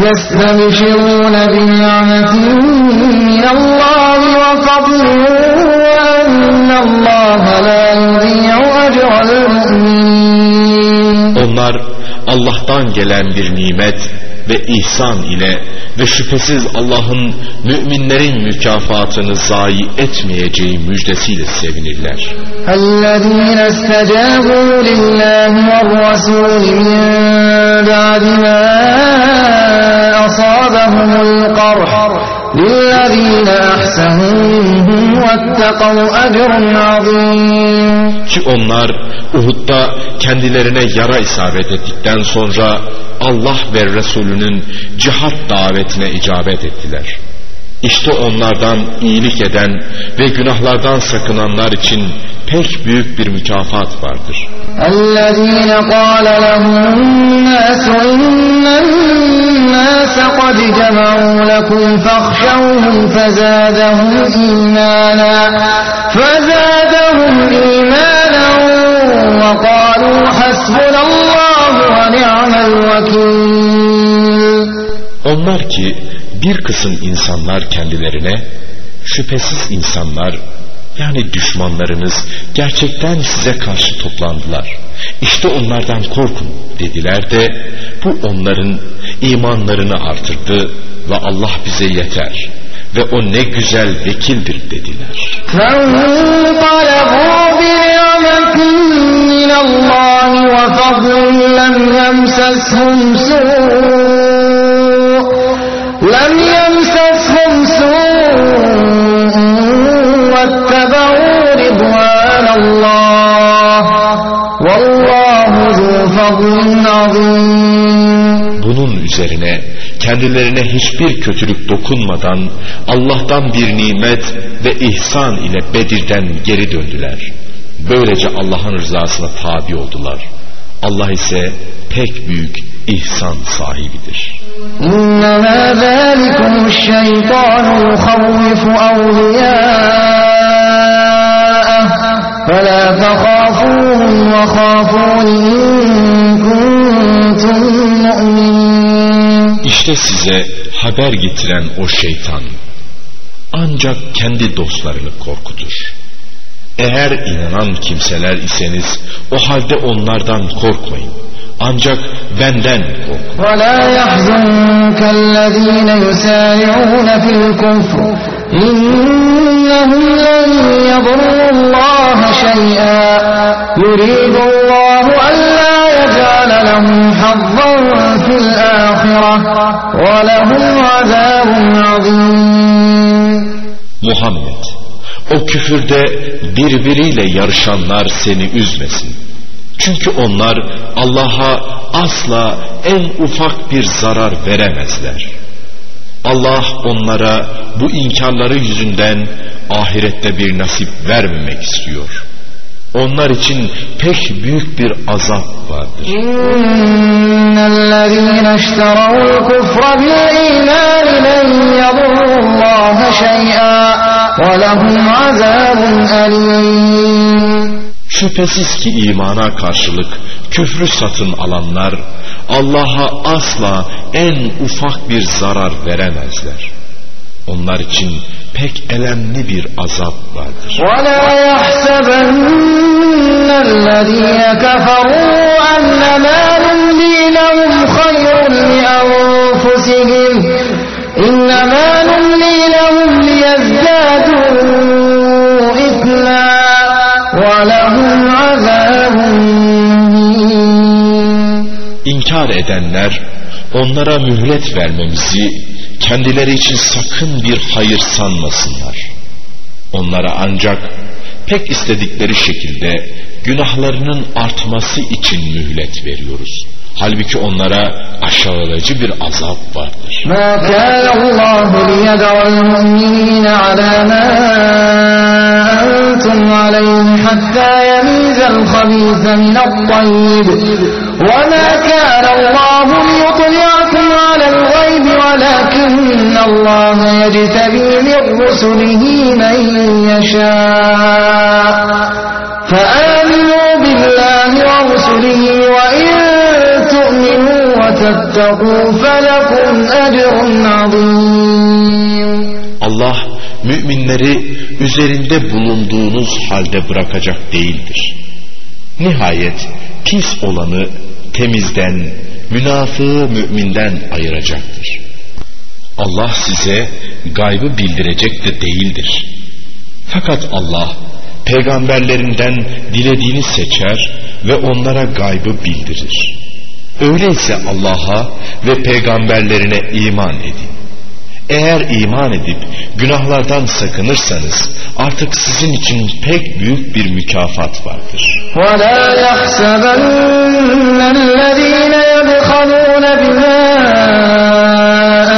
يستبشرون بنعمة من الله وفضل وأن الله لا يضيع أجر المؤمنين Onlar Allah'tan gelen bir nimet ve ihsan ile ve şüphesiz Allah'ın müminlerin mükafatını zayi etmeyeceği müjdesiyle sevinirler. الذين استجابوا لله والرسول من بعد ما أصابهم القرح للذين أحسنوا منهم واتقوا أجر عظيم Ki onlar Uhud'da kendilerine yara isabet ettikten sonra Allah ve Resulünün cihat davetine icabet ettiler. İşte onlardan iyilik eden ve günahlardan sakınanlar için pek büyük bir mükafat vardır. الذين قال لهم الناس إن الناس قد جمعوا لكم فاخشوهم فزادهم إيمانا فزادهم إيمانا وقالوا حسبنا الله ونعم الوكيل Onlar ki bir kısım insanlar kendilerine şüphesiz insanlar yani düşmanlarınız gerçekten size karşı toplandılar. İşte onlardan korkun dediler de bu onların imanlarını artırdı ve Allah bize yeter ve o ne güzel vekildir dediler. فانقلبوا بنعمة من الله وفضل لم يمسسهم سوء لم يمسسهم سوء واتبعوا رضوان الله والله ذو فضل عظيم bunun üzerine kendilerine hiçbir kötülük dokunmadan Allah'tan bir nimet ve ihsan ile Bedir'den geri döndüler. Böylece Allah'ın rızasına tabi oldular. Allah ise pek büyük ihsan sahibidir. İnnemâ zâlikumuş-şeytânu yukhavvifu awliyâ'ah. Fela tehâfûhum ve khâfûn İşte size haber getiren o şeytan ancak kendi dostlarını korkutur. Eğer inanan kimseler iseniz o halde onlardan korkmayın. Ancak benden korkun. ولا يحزنك الذين يسارعون في الكفر إنهم لن يضروا الله شيئا يريد الله Muhammed o küfürde birbiriyle yarışanlar seni üzmesin. Çünkü onlar Allah'a asla en ufak bir zarar veremezler. Allah onlara bu inkarları yüzünden ahirette bir nasip vermemek istiyor. Onlar için pek büyük bir azap vardır. İnnellezîne işterûl kufra bil îmân len yadurullâhe şey'â ve lehum azâbun. Şüphesiz ki imana karşılık küfrü satın alanlar Allah'a asla en ufak bir zarar veremezler. Onlar için pek elemli bir azap vardır. ولا يحسبن الذين كفروا أنما نملي لهم خير لأنفسهم إنما نملي لهم ليزدادوا إثما ولهم عذاب مهين İnkar edenler onlara mühlet vermemizi kendileri için sakın bir hayır sanmasınlar. Onlara ancak pek istedikleri şekilde günahlarının artması için mühlet veriyoruz. Halbuki onlara aşağılayıcı bir azap vardır. ما كان الله ليدع المؤمنين على ما أنتم عليه حتى يميز الخبيث من الطيب يجتبي من رسله من يشاء فآمنوا بالله ورسله وإن تؤمنوا وتتقوا فلكم أجر عظيم Allah müminleri üzerinde bulunduğunuz halde bırakacak değildir. Nihayet pis olanı temizden, münafığı müminden ayıracaktır. Allah size gaybı bildirecek de değildir. Fakat Allah peygamberlerinden dilediğini seçer ve onlara gaybı bildirir. Öyleyse Allah'a ve peygamberlerine iman edin. Eğer iman edip günahlardan sakınırsanız artık sizin için pek büyük bir mükafat vardır. وَلَا يَحْسَبَنَّ الَّذ۪ينَ يَبْخَلُونَ بِمَا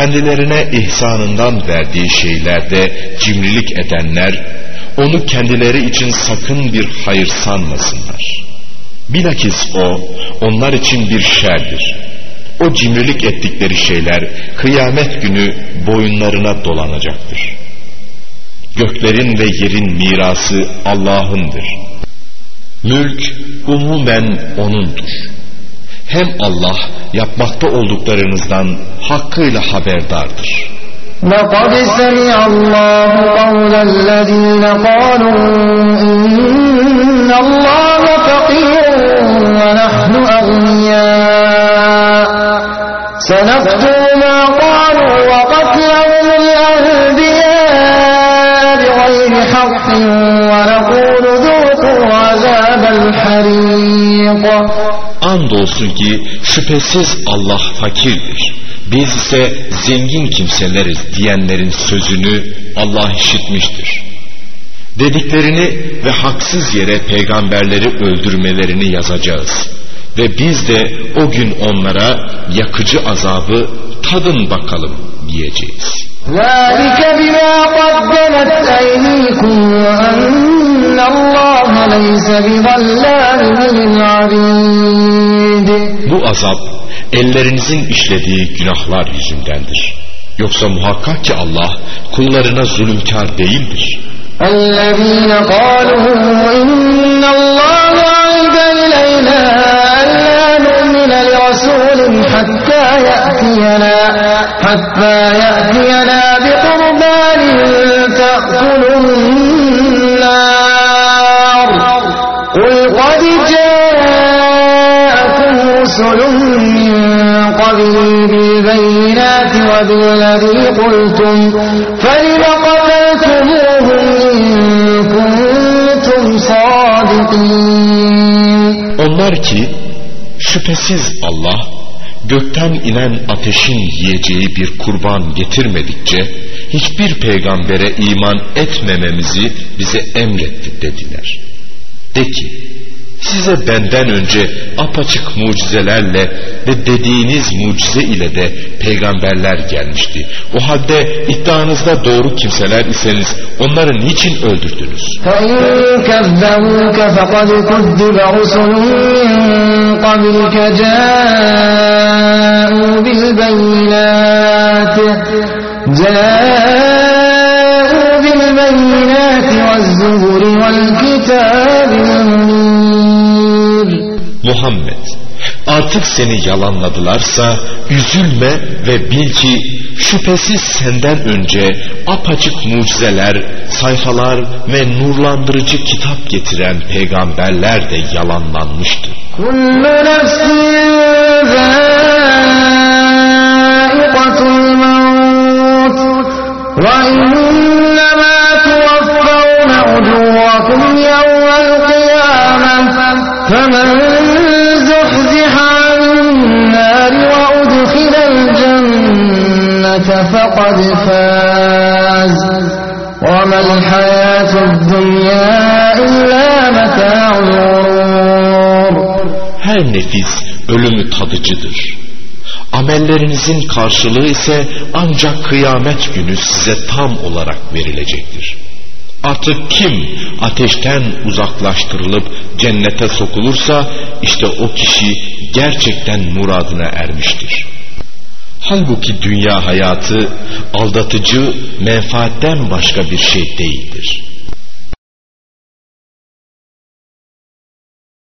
Kendilerine ihsanından verdiği şeylerde cimrilik edenler onu kendileri için sakın bir hayır sanmasınlar. Bilakis o onlar için bir şerdir. O cimrilik ettikleri şeyler kıyamet günü boyunlarına dolanacaktır. Göklerin ve yerin mirası Allah'ındır. Mülk umumen O'nundur. Hem Allah yapmakta olduklarınızdan hakkıyla haberdardır. لقد سمع الله قول الذين قالوا إن الله فقير ونحن أغنياء سنكتب ما قالوا وقتلهم الأنبياء بغير حق ونقول ذوقوا عذاب الحريق Andolsun ki şüphesiz Allah fakirdir. Biz ise zengin kimseleriz diyenlerin sözünü Allah işitmiştir. Dediklerini ve haksız yere peygamberleri öldürmelerini yazacağız. Ve biz de o gün onlara yakıcı azabı tadın bakalım diyeceğiz. ذلك بما قدمت أيديكم وأن الله ليس بظلام للعبيد Bu azap ellerinizin işlediği günahlar yüzündendir. Yoksa muhakkak ki Allah kullarına zulümkar değildir. الذين قالوا إن الله عهد إلينا ألا نؤمن لرسول حتى يأتينا حتى يأتينا بقربان تأكل النار şüphesiz Allah gökten inen ateşin yiyeceği bir kurban getirmedikçe hiçbir peygambere iman etmememizi bize emretti dediler. De ki size benden önce apaçık mucizelerle ve dediğiniz mucize ile de peygamberler gelmişti. O halde iddianızda doğru kimseler iseniz onları niçin öldürdünüz? فإن كذبوك فقد كذب رسل من قبلك جاءوا بالبينات جاءوا بالبينات والزبر Muhammed artık seni yalanladılarsa üzülme ve bil ki şüphesiz senden önce apaçık mucizeler, sayfalar ve nurlandırıcı kitap getiren peygamberler de yalanlanmıştır. الجنة فقد فاز وما الحياة الدنيا إلا متاع الغرور Her nefis ölümü tadıcıdır. Amellerinizin karşılığı ise ancak kıyamet günü size tam olarak verilecektir. Artık kim ateşten uzaklaştırılıp cennete sokulursa işte o kişi gerçekten muradına ermiştir. Halbuki dünya hayatı aldatıcı menfaatten başka bir şey değildir.